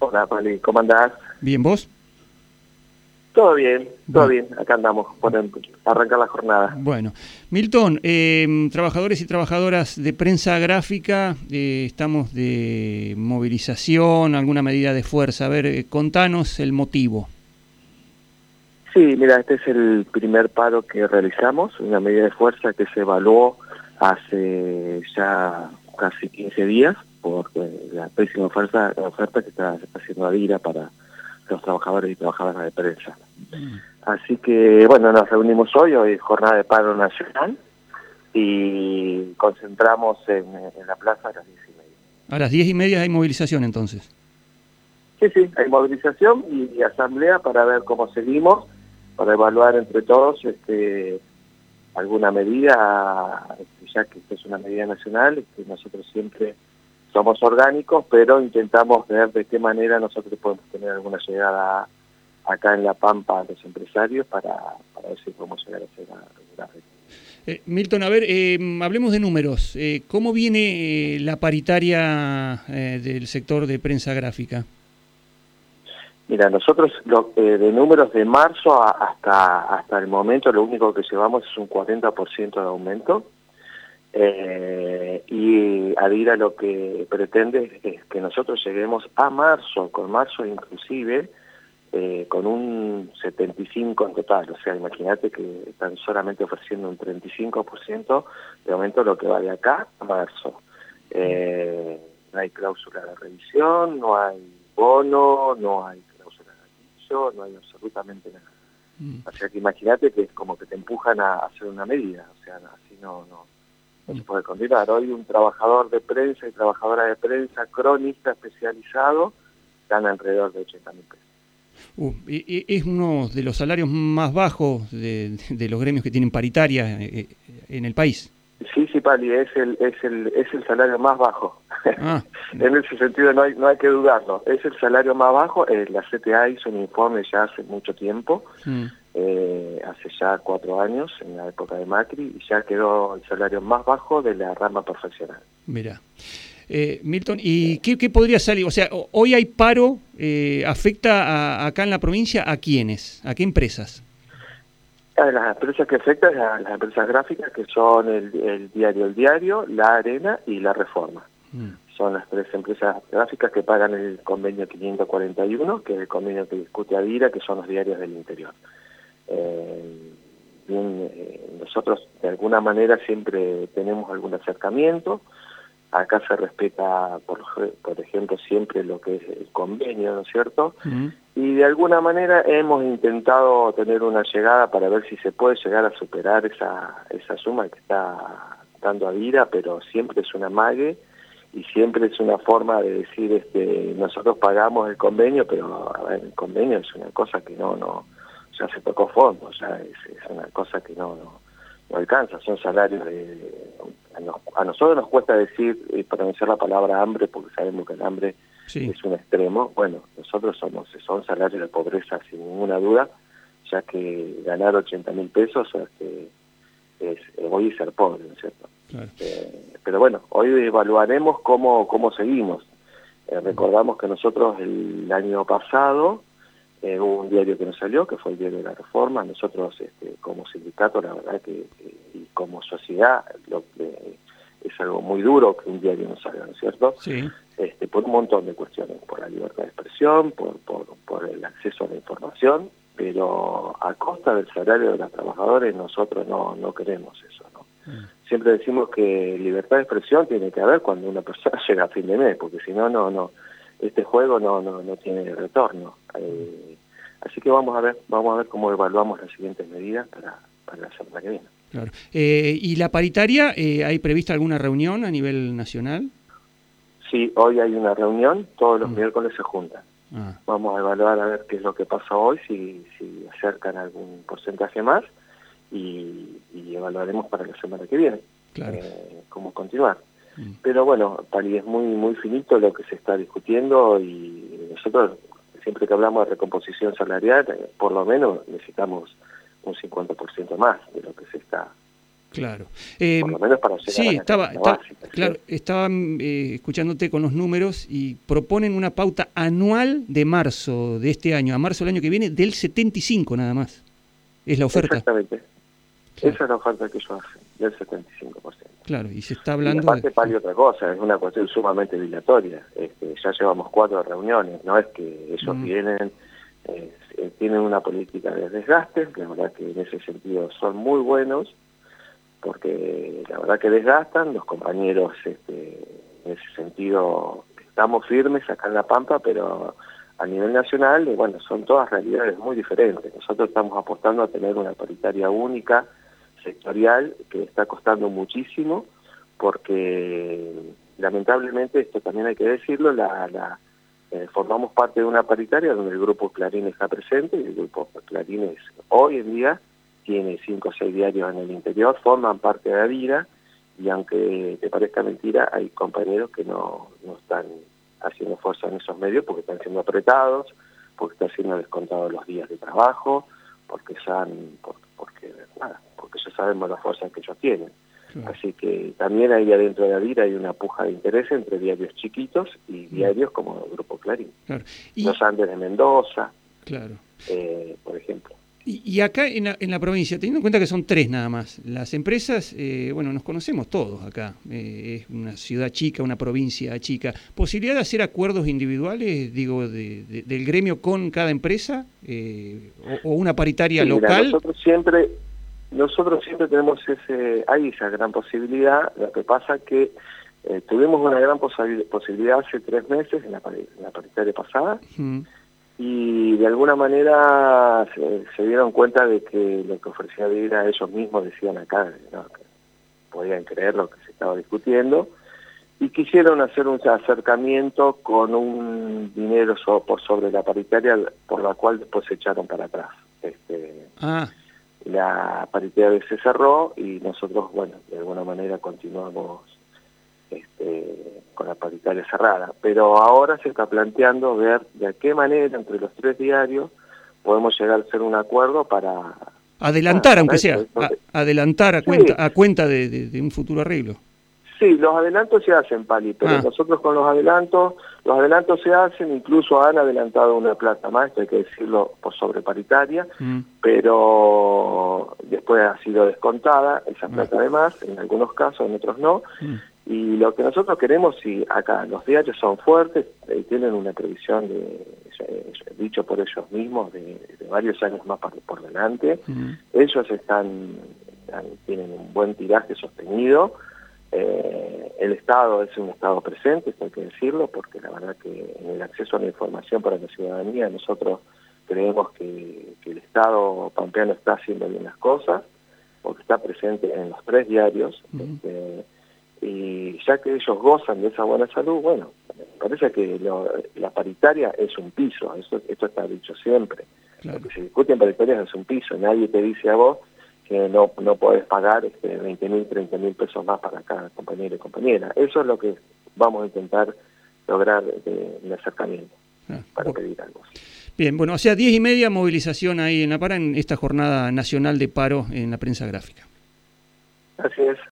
Hola, Pali, ¿cómo andás? Bien, ¿vos? Todo bien, todo bien. Acá andamos por arrancar la jornada. Bueno, Milton, eh, trabajadores y trabajadoras de prensa gráfica, eh, estamos de movilización, alguna medida de fuerza. A ver, eh, contanos el motivo. Sí, mira, este es el primer paro que realizamos, una medida de fuerza que se evaluó hace ya casi 15 días por la pésima oferta, oferta que está, haciendo Adira para los trabajadores y trabajadoras de prensa. Mm. Así que, bueno, nos reunimos hoy, hoy es jornada de paro nacional, y concentramos en, la plaza a las diez y media. A las diez y media hay movilización entonces. Sí, sí, hay movilización y, asamblea para ver cómo seguimos, para evaluar entre todos este, alguna medida, este, ya que esto es una medida nacional, que nosotros siempre somos orgánicos, pero intentamos ver de qué manera nosotros podemos tener alguna llegada acá en La Pampa a los empresarios para, para ver si podemos llegar a ser a eh, Milton, a ver, eh, hablemos de números. Eh, ¿Cómo viene la paritaria del sector de prensa gráfica? Mira, nosotros de números de marzo hasta, hasta el momento lo único que llevamos es un 40% de aumento. Eh, y Adira lo que pretende es que nosotros lleguemos a marzo, con marzo inclusive, eh, con un 75 en total. O sea, imagínate que están solamente ofreciendo un 35% de aumento lo que va de acá a marzo. Eh, no hay cláusula de revisión, no hay bono, no hay cláusula de anillo, no hay absolutamente nada. Mm. O sea que imagínate que es como que te empujan a hacer una medida, o sea, así no, no se puede continuar. Hoy un trabajador de prensa y trabajadora de prensa cronista especializado gana alrededor de 80 mil pesos. Uh, es uno de los salarios más bajos de, los gremios que tienen paritaria eh, eh, en el país. Sí, sí, Pali, es el, es el, es el salario más bajo. Ah. en ese sentido no hay, no hay que dudarlo. Es el salario más bajo. Eh, la CTA hizo un informe ya hace mucho tiempo. Mm eh, hace ya cuatro años, en la época de Macri, y ya quedó el salario más bajo de la rama profesional. Mira. Eh, Milton, ¿y qué, podría salir? O sea, hoy hay paro, eh, ¿afecta acá en la provincia a quiénes? ¿A qué empresas? A las empresas que afectan a las empresas gráficas, que son el, diario El Diario, La Arena y La Reforma. Mm. Son las tres empresas gráficas que pagan el convenio 541, que es el convenio que discute Adira, que son los diarios del interior. Eh, eh, nosotros de alguna manera siempre tenemos algún acercamiento. Acá se respeta, por, por ejemplo, siempre lo que es el convenio, ¿no es cierto? Y de alguna manera hemos intentado tener una llegada para ver si se puede llegar a superar esa, esa suma que está dando a vida, pero siempre es una mague y siempre es una forma de decir, este nosotros pagamos el convenio, pero el convenio es una cosa que no, no, ya se tocó fondo, ya es, una cosa que no, no, alcanza, son salarios de... A, nosotros nos cuesta decir, eh, pronunciar la palabra hambre, porque sabemos que el hambre es un extremo, bueno, nosotros somos son salarios de pobreza sin ninguna duda, ya que ganar 80 mil pesos es, que es hoy ser pobre, ¿no es cierto? Eh, pero bueno, hoy evaluaremos cómo, cómo seguimos. Eh, recordamos que nosotros el año pasado eh, hubo un diario que nos salió, que fue el diario de la Reforma. Nosotros, este, como sindicato, la verdad que, y como sociedad, lo que es algo muy duro que un diario no salga, ¿no es cierto? Sí. Este, por un montón de cuestiones, por la libertad de expresión, por, por, por el acceso a la información, pero a costa del salario de los trabajadores nosotros no, no queremos eso, ¿no? Mm. Siempre decimos que libertad de expresión tiene que haber cuando una persona llega a fin de mes, porque si no, no, no este juego no, no, no tiene retorno. Eh, así que vamos a ver, vamos a ver cómo evaluamos las siguientes medidas para, para la semana que viene. Claro. Eh, ¿Y la paritaria, eh, hay prevista alguna reunión a nivel nacional? Sí, hoy hay una reunión, todos los mm. miércoles se juntan. Ah. Vamos a evaluar a ver qué es lo que pasa hoy, si, si acercan algún porcentaje más y, y evaluaremos para la semana que viene claro. cómo continuar. Mm. Pero bueno, Pali, es muy, muy finito lo que se está discutiendo y nosotros siempre que hablamos de recomposición salarial, eh, por lo menos necesitamos un 50% más de lo que se está Claro. Eh, Por lo menos para sí, estaba, claro, estaba eh, escuchándote con los números y proponen una pauta anual de marzo de este año a marzo del año que viene del 75 nada más. Es la oferta. Exactamente. Esa es la oferta que ellos hacen, del 75%. Claro, y se está hablando... Y aparte, de... otra cosa, es una cuestión sumamente dilatoria. Este, ya llevamos cuatro reuniones, no es que ellos mm. vienen, eh, tienen una política de desgaste, la verdad que en ese sentido son muy buenos, porque la verdad que desgastan, los compañeros este, en ese sentido estamos firmes acá en La Pampa, pero a nivel nacional, bueno, son todas realidades muy diferentes. Nosotros estamos apostando a tener una paritaria única, sectorial que está costando muchísimo porque lamentablemente, esto también hay que decirlo, la, eh, formamos parte de una paritaria donde el grupo Clarín está presente y el grupo Clarín hoy en día tiene cinco o seis diarios en el interior, forman parte de la vida y aunque te parezca mentira, hay compañeros que no, no están haciendo fuerza en esos medios porque están siendo apretados, porque están siendo descontados los días de trabajo, porque, están, porque, nada, porque ya sabemos la fuerza que ellos tienen. Así que también ahí adentro de Avira hay una puja de interés entre diarios chiquitos y diarios como el Grupo Clarín. Los Andes de Mendoza, claro. Eh, por ejemplo. Y, acá en la, provincia, teniendo en cuenta que son tres nada más, las empresas, eh, bueno, nos conocemos todos acá, eh, es una ciudad chica, una provincia chica. ¿Posibilidad de hacer acuerdos individuales, digo, del gremio con cada empresa eh, o, una paritaria local? nosotros siempre, nosotros siempre tenemos ese, hay esa gran posibilidad, lo que pasa que tuvimos una gran posibilidad hace tres meses en la, paritaria pasada y de alguna manera se, dieron cuenta de que lo que ofrecía Vida ellos mismos decían acá, ¿no? que podían creer lo que se estaba discutiendo, y quisieron hacer un acercamiento con un dinero por sobre la paritaria, por la cual después se echaron para atrás. Este, ah. La paritaria se cerró y nosotros, bueno, de alguna manera continuamos este, con la paritaria cerrada. Pero ahora se está planteando ver de qué manera entre los tres diarios podemos llegar a hacer un acuerdo para... Adelantar, aunque sea, adelantar a cuenta, a cuenta de, un futuro arreglo. Sí, los adelantos se hacen, Pali, pero ah. nosotros con los adelantos, los adelantos se hacen, incluso han adelantado una plata más, hay que decirlo por sobre paritaria, mm. pero después ha sido descontada esa ah. plata de más, en algunos casos, en otros no, mm. Y lo que nosotros queremos, si acá los diarios son fuertes, eh, tienen una previsión de, dicho por ellos mismos, de, varios años más por, delante, ellos están, tienen un buen tiraje sostenido, eh, el Estado es un Estado presente, esto hay que decirlo, porque la verdad que en el acceso a la información para la ciudadanía nosotros creemos que, el Estado pampeano está haciendo bien las cosas, porque está presente en los tres diarios, y ya que ellos gozan de esa buena salud, bueno, parece que la paritaria es un piso, esto, esto está dicho siempre. Lo que se discute en paritarias es un piso, nadie te dice a vos que no, no podés pagar este, 20 mil, 30 mil pesos más para cada compañero y compañera. Eso es lo que vamos a intentar lograr de, el acercamiento ah, para pedir algo. Bien, bueno, o sea, 10 y media movilización ahí en La Para en esta jornada nacional de paro en la prensa gráfica. Así es.